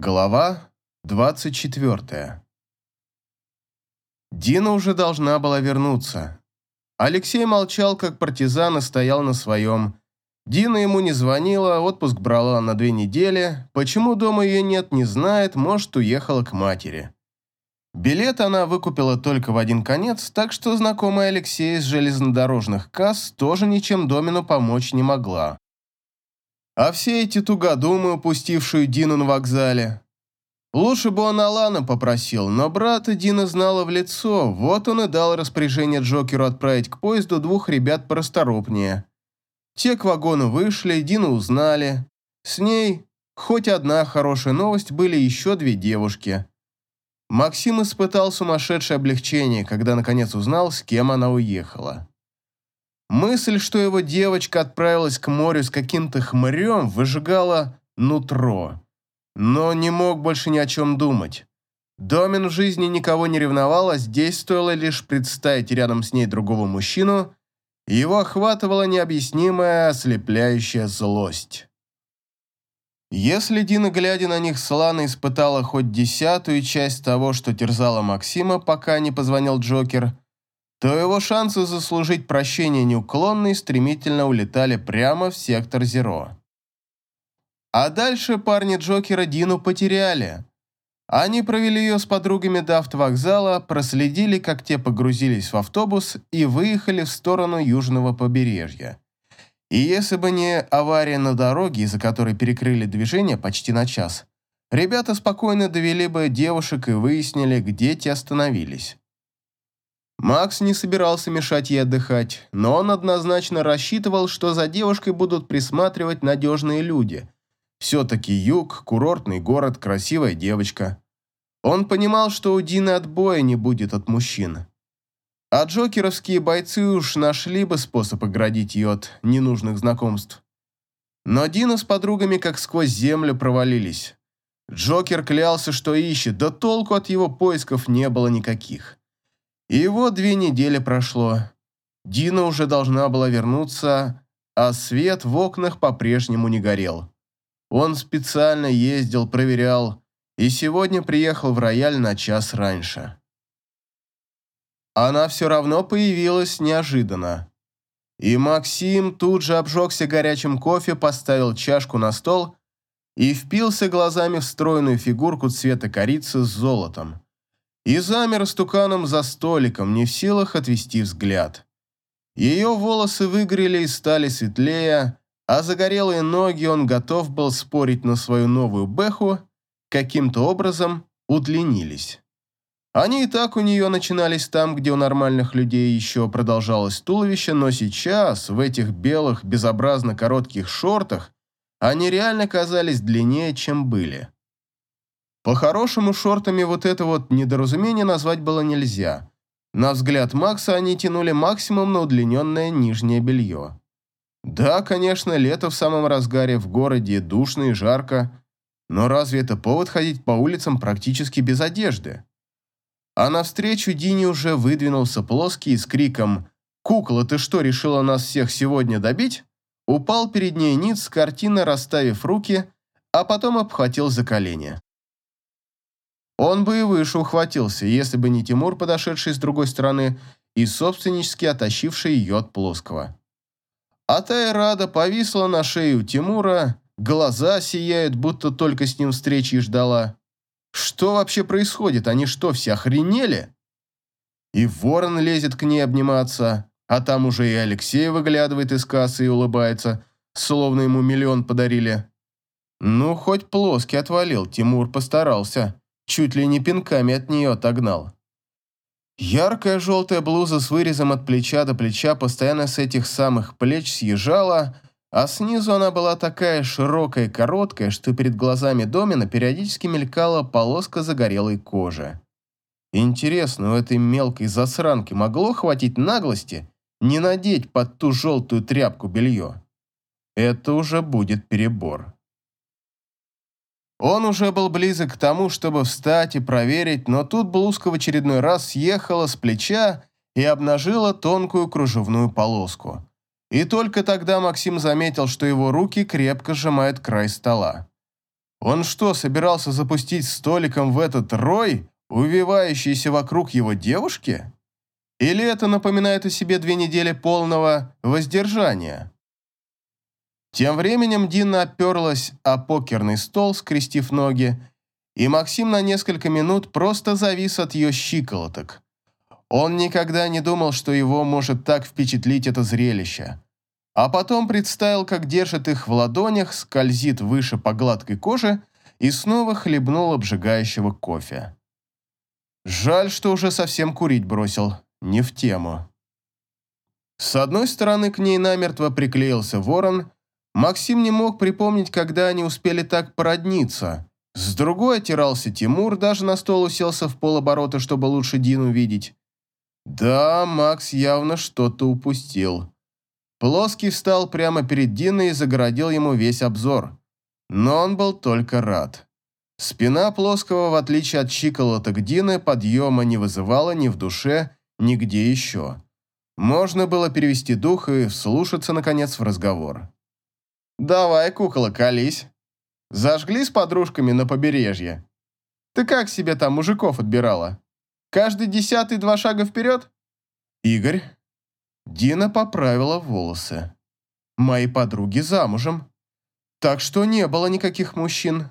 Глава 24. Дина уже должна была вернуться. Алексей молчал, как партизан, и стоял на своем. Дина ему не звонила, отпуск брала на две недели. Почему дома ее нет, не знает, может, уехала к матери. Билет она выкупила только в один конец, так что знакомая Алексея из железнодорожных касс тоже ничем Домину помочь не могла. А все эти тугодумы, упустившие Дину на вокзале. Лучше бы он Алана попросил, но брата Дина знала в лицо, вот он и дал распоряжение Джокеру отправить к поезду двух ребят порасторопнее. Те к вагону вышли, Дину узнали. С ней, хоть одна хорошая новость, были еще две девушки. Максим испытал сумасшедшее облегчение, когда наконец узнал, с кем она уехала. Мысль, что его девочка отправилась к морю с каким-то хмырем, выжигала нутро. Но не мог больше ни о чем думать. Домин в жизни никого не ревновал, а здесь стоило лишь представить рядом с ней другого мужчину, его охватывала необъяснимая ослепляющая злость. Если Дина, глядя на них, слано испытала хоть десятую часть того, что терзала Максима, пока не позвонил Джокер – то его шансы заслужить прощение неуклонно и стремительно улетали прямо в сектор Зеро. А дальше парни Джокера Дину потеряли. Они провели ее с подругами до автовокзала, проследили, как те погрузились в автобус и выехали в сторону южного побережья. И если бы не авария на дороге, из-за которой перекрыли движение почти на час, ребята спокойно довели бы девушек и выяснили, где те остановились. Макс не собирался мешать ей отдыхать, но он однозначно рассчитывал, что за девушкой будут присматривать надежные люди. Все-таки юг, курортный город, красивая девочка. Он понимал, что у Дины отбоя не будет от мужчин. А джокеровские бойцы уж нашли бы способ оградить ее от ненужных знакомств. Но Дина с подругами как сквозь землю провалились. Джокер клялся, что ищет, да толку от его поисков не было никаких. И вот две недели прошло. Дина уже должна была вернуться, а свет в окнах по-прежнему не горел. Он специально ездил, проверял, и сегодня приехал в рояль на час раньше. Она все равно появилась неожиданно. И Максим тут же обжегся горячим кофе, поставил чашку на стол и впился глазами в стройную фигурку цвета корицы с золотом и замер стуканом за столиком, не в силах отвести взгляд. Ее волосы выгорели и стали светлее, а загорелые ноги он готов был спорить на свою новую бэху, каким-то образом удлинились. Они и так у нее начинались там, где у нормальных людей еще продолжалось туловище, но сейчас, в этих белых, безобразно коротких шортах, они реально казались длиннее, чем были. По-хорошему, шортами вот это вот недоразумение назвать было нельзя. На взгляд Макса они тянули максимум на удлиненное нижнее белье. Да, конечно, лето в самом разгаре, в городе душно и жарко, но разве это повод ходить по улицам практически без одежды? А навстречу Дине уже выдвинулся плоский с криком «Кукла, ты что, решила нас всех сегодня добить?» упал перед ней ниц, картина расставив руки, а потом обхватил за колени. Он бы и выше ухватился, если бы не Тимур, подошедший с другой стороны и собственнически оттащивший ее от плоского. А Тайрада повисла на шею Тимура, глаза сияют, будто только с ним встречи и ждала. Что вообще происходит? Они что, все охренели? И ворон лезет к ней обниматься, а там уже и Алексей выглядывает из кассы и улыбается, словно ему миллион подарили. Ну, хоть плоский отвалил, Тимур постарался чуть ли не пинками от нее отогнал. Яркая желтая блуза с вырезом от плеча до плеча постоянно с этих самых плеч съезжала, а снизу она была такая широкая и короткая, что перед глазами Домина периодически мелькала полоска загорелой кожи. Интересно, у этой мелкой засранки могло хватить наглости не надеть под ту желтую тряпку белье? Это уже будет перебор. Он уже был близок к тому, чтобы встать и проверить, но тут блузка в очередной раз съехала с плеча и обнажила тонкую кружевную полоску. И только тогда Максим заметил, что его руки крепко сжимают край стола. Он что, собирался запустить столиком в этот рой, увивающийся вокруг его девушки? Или это напоминает о себе две недели полного воздержания? Тем временем Дина оперлась о покерный стол, скрестив ноги, и Максим на несколько минут просто завис от ее щиколоток. Он никогда не думал, что его может так впечатлить это зрелище. А потом представил, как держит их в ладонях, скользит выше по гладкой коже и снова хлебнул обжигающего кофе. Жаль, что уже совсем курить бросил, не в тему. С одной стороны к ней намертво приклеился ворон, Максим не мог припомнить, когда они успели так породниться. С другой отирался Тимур, даже на стол уселся в полоборота, чтобы лучше Дину видеть. Да, Макс явно что-то упустил. Плоский встал прямо перед Диной и загородил ему весь обзор. Но он был только рад. Спина Плоского, в отличие от щиколоток Дины, подъема не вызывала ни в душе, нигде еще. Можно было перевести дух и вслушаться, наконец, в разговор. «Давай, кукола, колись. Зажгли с подружками на побережье. Ты как себе там мужиков отбирала?» Каждый десятый два шага вперед? Игорь. Дина поправила волосы. Мои подруги замужем. Так что не было никаких мужчин.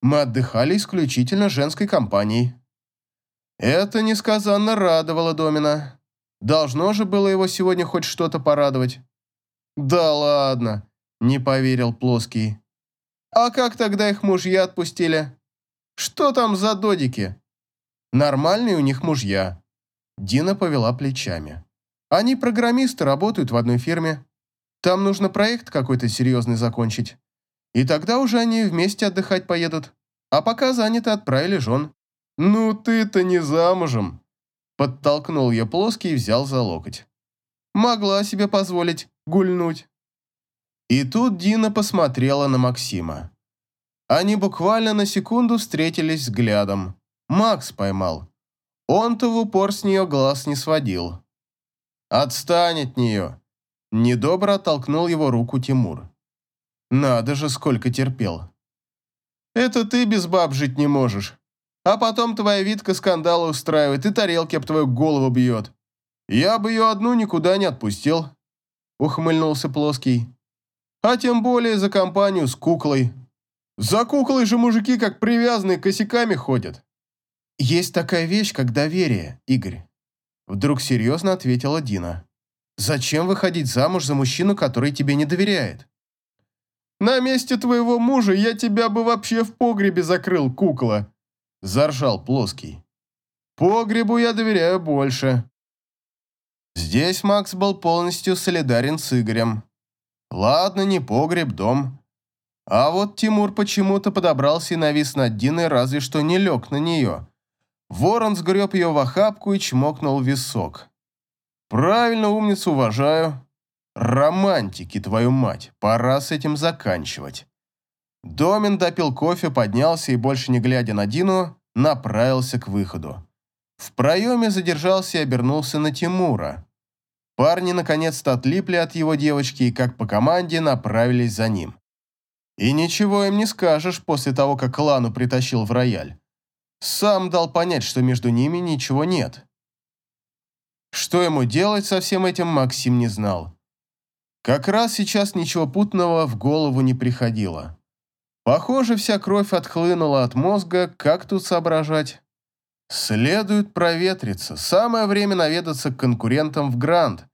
Мы отдыхали исключительно женской компанией. Это несказанно радовало Домина. Должно же было его сегодня хоть что-то порадовать. Да ладно, не поверил Плоский. А как тогда их мужья отпустили? Что там за додики? Нормальные у них мужья. Дина повела плечами. Они программисты, работают в одной фирме. Там нужно проект какой-то серьезный закончить. И тогда уже они вместе отдыхать поедут. А пока заняты, отправили жен. «Ну ты-то не замужем!» Подтолкнул я плоский и взял за локоть. Могла себе позволить гульнуть. И тут Дина посмотрела на Максима. Они буквально на секунду встретились взглядом. Макс поймал. Он-то в упор с нее глаз не сводил. «Отстань от нее!» Недобро оттолкнул его руку Тимур. «Надо же, сколько терпел!» «Это ты без баб жить не можешь. А потом твоя Витка скандалы устраивает и тарелки об твою голову бьет. Я бы ее одну никуда не отпустил», — ухмыльнулся Плоский. «А тем более за компанию с куклой. За куклой же мужики как привязанные косяками ходят». «Есть такая вещь, как доверие, Игорь», – вдруг серьезно ответила Дина. «Зачем выходить замуж за мужчину, который тебе не доверяет?» «На месте твоего мужа я тебя бы вообще в погребе закрыл, кукла», – заржал Плоский. «Погребу я доверяю больше». Здесь Макс был полностью солидарен с Игорем. Ладно, не погреб, дом. А вот Тимур почему-то подобрался и навис над Диной, разве что не лег на нее. Ворон сгреб ее в охапку и чмокнул висок. «Правильно, умницу уважаю. Романтики, твою мать, пора с этим заканчивать». Домин допил кофе, поднялся и, больше не глядя на Дину, направился к выходу. В проеме задержался и обернулся на Тимура. Парни наконец-то отлипли от его девочки и, как по команде, направились за ним. И ничего им не скажешь после того, как Лану притащил в рояль. Сам дал понять, что между ними ничего нет. Что ему делать со всем этим, Максим не знал. Как раз сейчас ничего путного в голову не приходило. Похоже, вся кровь отхлынула от мозга, как тут соображать? Следует проветриться, самое время наведаться к конкурентам в Гранд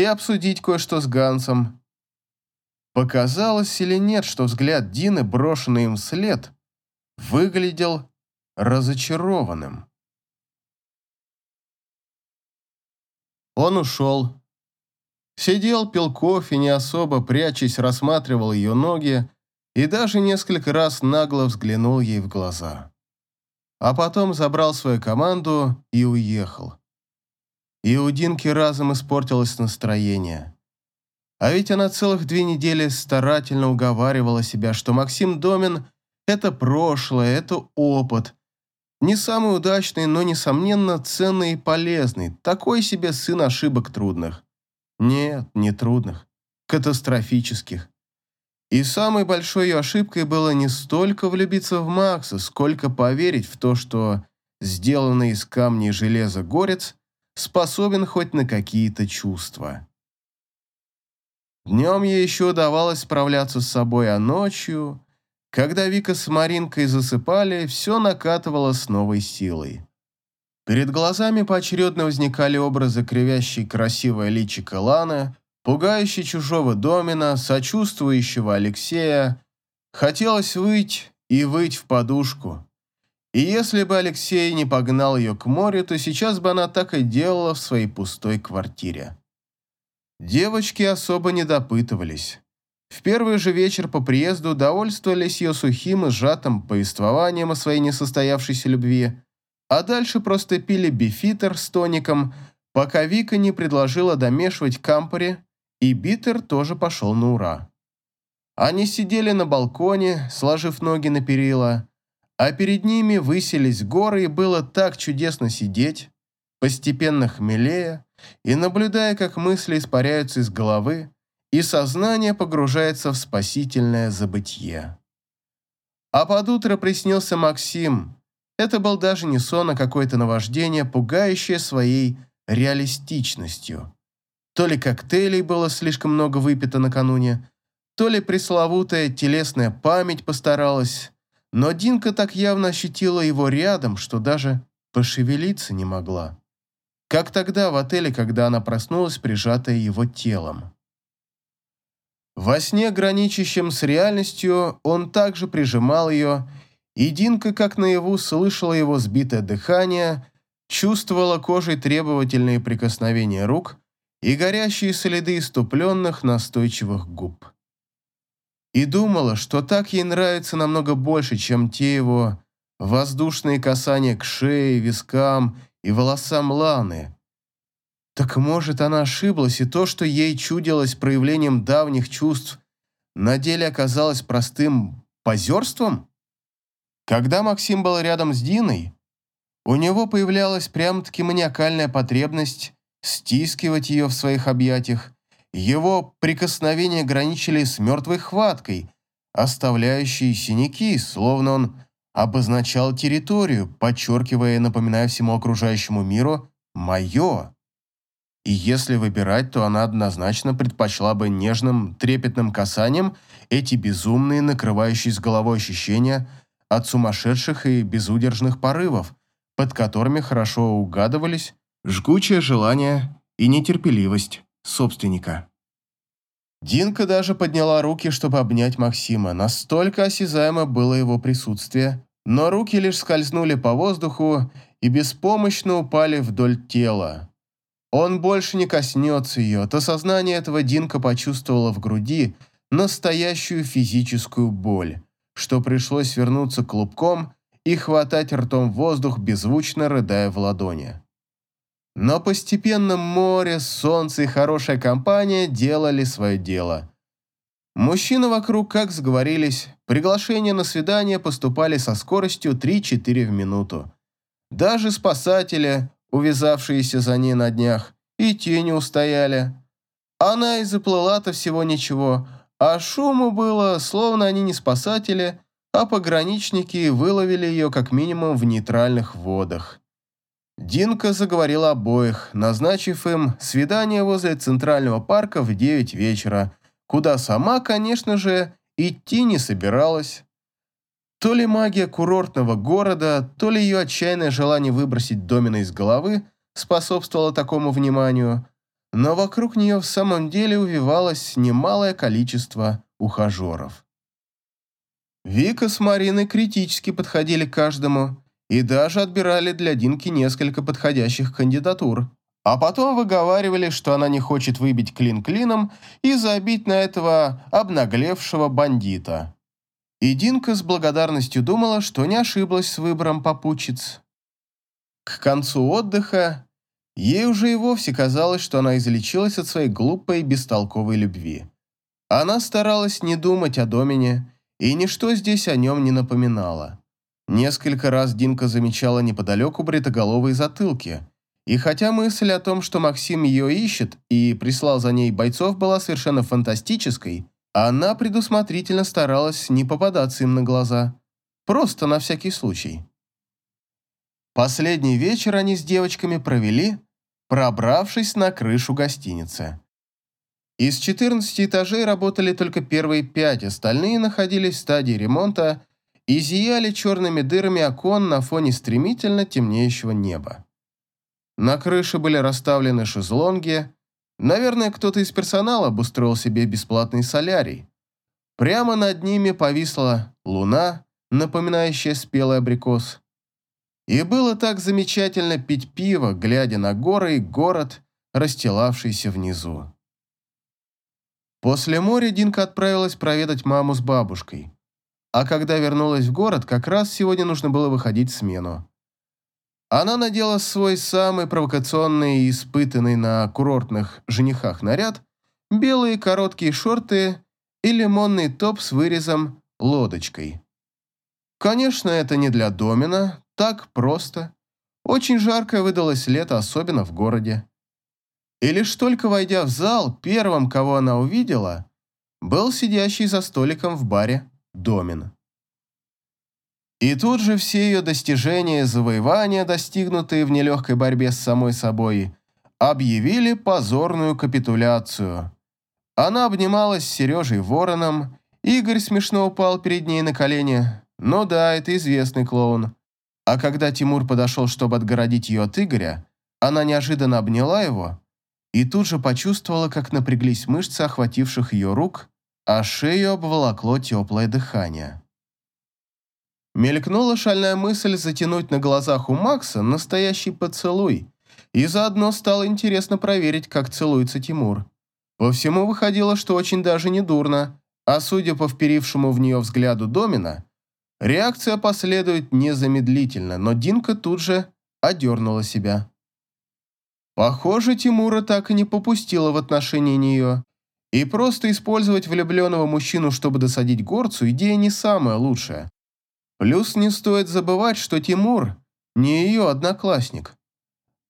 и обсудить кое-что с Гансом. Показалось или нет, что взгляд Дины, брошенный им вслед, выглядел разочарованным. Он ушел. Сидел, пил кофе, не особо прячась, рассматривал ее ноги и даже несколько раз нагло взглянул ей в глаза. А потом забрал свою команду и уехал. И у Динки разом испортилось настроение. А ведь она целых две недели старательно уговаривала себя, что Максим Домин – это прошлое, это опыт, не самый удачный, но, несомненно, ценный и полезный. Такой себе сын ошибок трудных. Нет, не трудных. Катастрофических. И самой большой ее ошибкой было не столько влюбиться в Макса, сколько поверить в то, что сделанный из камня и железа горец способен хоть на какие-то чувства. Днем ей еще удавалось справляться с собой, а ночью, когда Вика с Маринкой засыпали, все накатывало с новой силой. Перед глазами поочередно возникали образы кривящей красивое личико Ланы, пугающей чужого домина, сочувствующего Алексея. Хотелось выть и выть в подушку. И если бы Алексей не погнал ее к морю, то сейчас бы она так и делала в своей пустой квартире. Девочки особо не допытывались. В первый же вечер по приезду довольствовались ее сухим и сжатым повествованием о своей несостоявшейся любви, а дальше просто пили бифитер с тоником, пока Вика не предложила домешивать кампори, и битер тоже пошел на ура. Они сидели на балконе, сложив ноги на перила, а перед ними высились горы, и было так чудесно сидеть, постепенно хмелея и наблюдая, как мысли испаряются из головы, и сознание погружается в спасительное забытье. А под утро приснился Максим. Это был даже не сон, а какое-то наваждение, пугающее своей реалистичностью. То ли коктейлей было слишком много выпито накануне, то ли пресловутая телесная память постаралась, но Динка так явно ощутила его рядом, что даже пошевелиться не могла. Как тогда в отеле, когда она проснулась, прижатая его телом. Во сне, граничащем с реальностью, он также прижимал ее, и Динка, как наяву, слышала его сбитое дыхание, чувствовала кожей требовательные прикосновения рук и горящие следы иступленных настойчивых губ и думала, что так ей нравится намного больше, чем те его воздушные касания к шее, вискам и волосам Ланы. Так может, она ошиблась, и то, что ей чудилось проявлением давних чувств, на деле оказалось простым позерством? Когда Максим был рядом с Диной, у него появлялась прямо-таки маниакальная потребность стискивать ее в своих объятиях его прикосновения граничили с мертвой хваткой, оставляющей синяки, словно он обозначал территорию, подчеркивая и напоминая всему окружающему миру «моё». И если выбирать, то она однозначно предпочла бы нежным, трепетным касанием эти безумные, накрывающие с головой ощущения от сумасшедших и безудержных порывов, под которыми хорошо угадывались жгучее желание и нетерпеливость собственника. Динка даже подняла руки, чтобы обнять Максима. Настолько осязаемо было его присутствие, но руки лишь скользнули по воздуху и беспомощно упали вдоль тела. Он больше не коснется ее. От осознания этого Динка почувствовала в груди настоящую физическую боль, что пришлось вернуться клубком и хватать ртом воздух, беззвучно рыдая в ладони. Но постепенно море, солнце и хорошая компания делали свое дело. Мужчины вокруг как сговорились, приглашения на свидание поступали со скоростью 3-4 в минуту. Даже спасатели, увязавшиеся за ней на днях, и те не устояли. Она и заплыла-то всего ничего, а шуму было, словно они не спасатели, а пограничники выловили ее как минимум в нейтральных водах. Динка заговорила обоих, назначив им свидание возле Центрального парка в 9 вечера, куда сама, конечно же, идти не собиралась. То ли магия курортного города, то ли ее отчаянное желание выбросить домина из головы способствовало такому вниманию, но вокруг нее в самом деле увивалось немалое количество ухажеров. Вика с Мариной критически подходили к каждому, и даже отбирали для Динки несколько подходящих кандидатур. А потом выговаривали, что она не хочет выбить клин клином и забить на этого обнаглевшего бандита. И Динка с благодарностью думала, что не ошиблась с выбором попутчиц. К концу отдыха ей уже и вовсе казалось, что она излечилась от своей глупой бестолковой любви. Она старалась не думать о Домине, и ничто здесь о нем не напоминало. Несколько раз Динка замечала неподалеку бритоголовые затылки. И хотя мысль о том, что Максим ее ищет и прислал за ней бойцов, была совершенно фантастической, Она предусмотрительно старалась не попадаться им на глаза, просто на всякий случай. Последний вечер они с девочками провели, пробравшись на крышу гостиницы. Из 14 этажей работали только первые пять, остальные находились в стадии ремонта и зияли черными дырами окон на фоне стремительно темнеющего неба. На крыше были расставлены шезлонги, наверное, кто-то из персонала обустроил себе бесплатный солярий. Прямо над ними повисла луна, напоминающая спелый абрикос. И было так замечательно пить пиво, глядя на горы и город, расстилавшийся внизу. После моря Динка отправилась проведать маму с бабушкой. А когда вернулась в город, как раз сегодня нужно было выходить в смену. Она надела свой самый провокационный и испытанный на курортных женихах наряд, белые короткие шорты и лимонный топ с вырезом лодочкой. Конечно, это не для домина, так просто. Очень жаркое выдалось лето, особенно в городе. И лишь только войдя в зал, первым, кого она увидела, был сидящий за столиком в баре Домин. И тут же все ее достижения и завоевания, достигнутые в нелегкой борьбе с самой собой, объявили позорную капитуляцию. Она обнималась с Сережей Вороном, Игорь смешно упал перед ней на колени. Ну да, это известный клоун. А когда Тимур подошел, чтобы отгородить ее от Игоря, она неожиданно обняла его и тут же почувствовала, как напряглись мышцы охвативших ее рук, а шею обволокло теплое дыхание. Мелькнула шальная мысль затянуть на глазах у Макса настоящий поцелуй, и заодно стало интересно проверить, как целуется Тимур. По всему выходило, что очень даже не дурно, а судя по вперившему в нее взгляду Домина, реакция последует незамедлительно, но Динка тут же одернула себя. Похоже, Тимура так и не попустила в отношении нее. И просто использовать влюбленного мужчину, чтобы досадить горцу, идея не самая лучшая. Плюс не стоит забывать, что Тимур не ее одноклассник.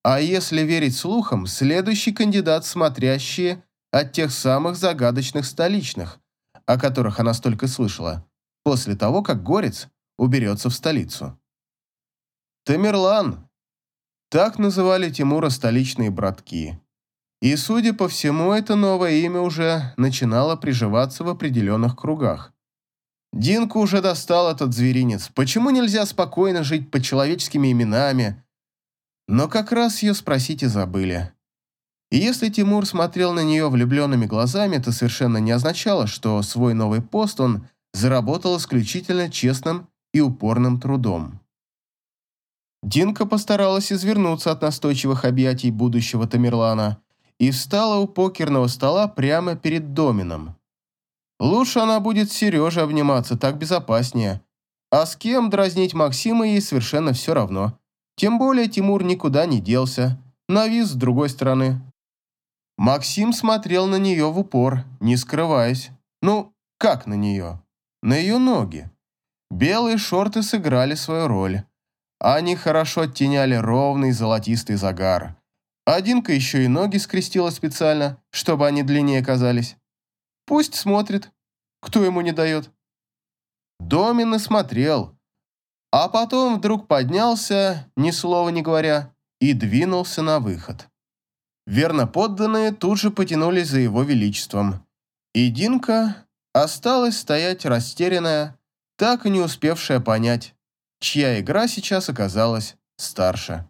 А если верить слухам, следующий кандидат, смотрящий от тех самых загадочных столичных, о которых она столько слышала, после того, как Горец уберется в столицу. Тамерлан, так называли Тимура столичные братки. И, судя по всему, это новое имя уже начинало приживаться в определенных кругах. Динку уже достал этот зверинец. Почему нельзя спокойно жить под человеческими именами? Но как раз ее спросить и забыли. И если Тимур смотрел на нее влюбленными глазами, это совершенно не означало, что свой новый пост он заработал исключительно честным и упорным трудом. Динка постаралась извернуться от настойчивых объятий будущего Тамерлана и встала у покерного стола прямо перед домином. Лучше она будет с Сережей обниматься, так безопаснее. А с кем дразнить Максима ей совершенно все равно. Тем более Тимур никуда не делся, навис с другой стороны. Максим смотрел на нее в упор, не скрываясь. Ну, как на нее? На ее ноги. Белые шорты сыграли свою роль. Они хорошо оттеняли ровный золотистый загар. Одинка еще и ноги скрестила специально, чтобы они длиннее казались. Пусть смотрит, кто ему не дает. Домин и смотрел, а потом вдруг поднялся, ни слова не говоря, и двинулся на выход. Верно подданные тут же потянулись за его величеством, и Динка осталась стоять растерянная, так и не успевшая понять, чья игра сейчас оказалась старше.